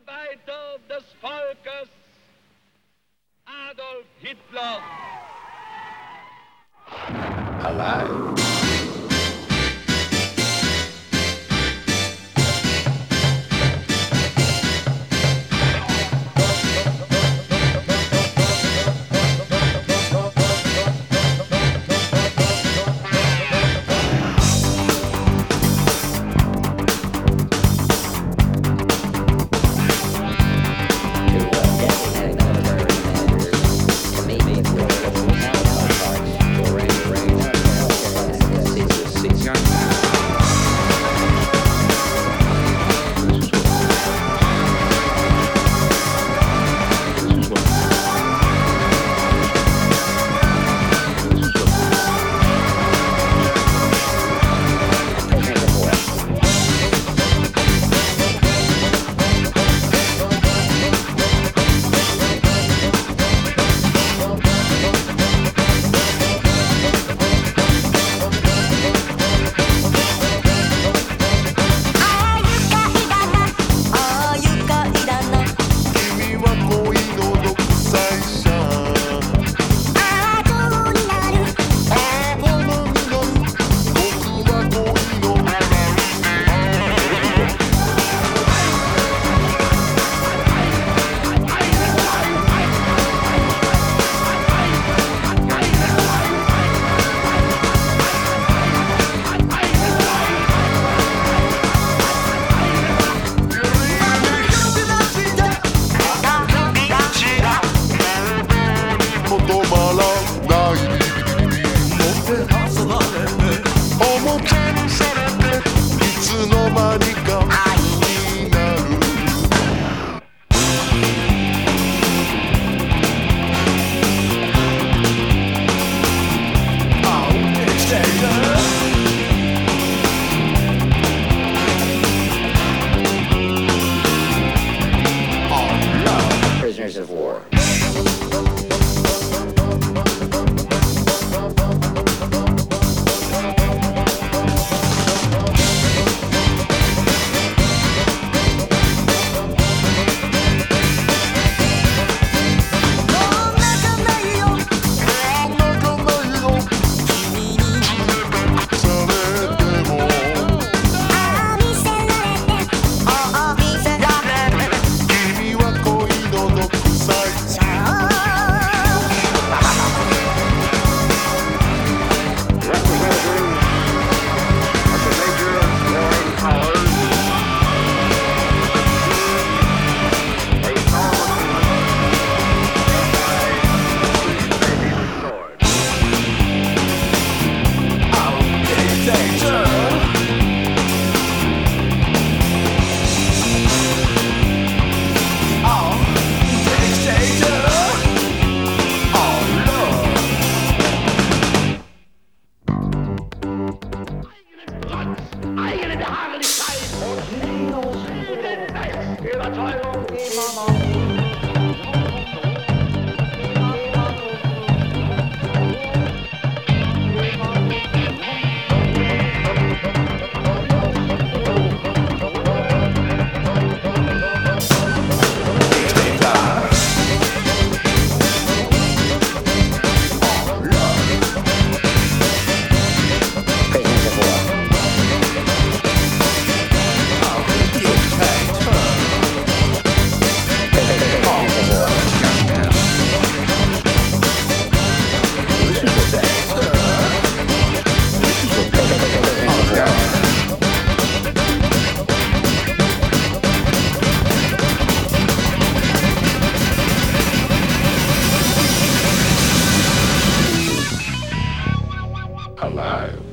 Arbeiter des Volkes, Adolf Hitler. tomar la alive.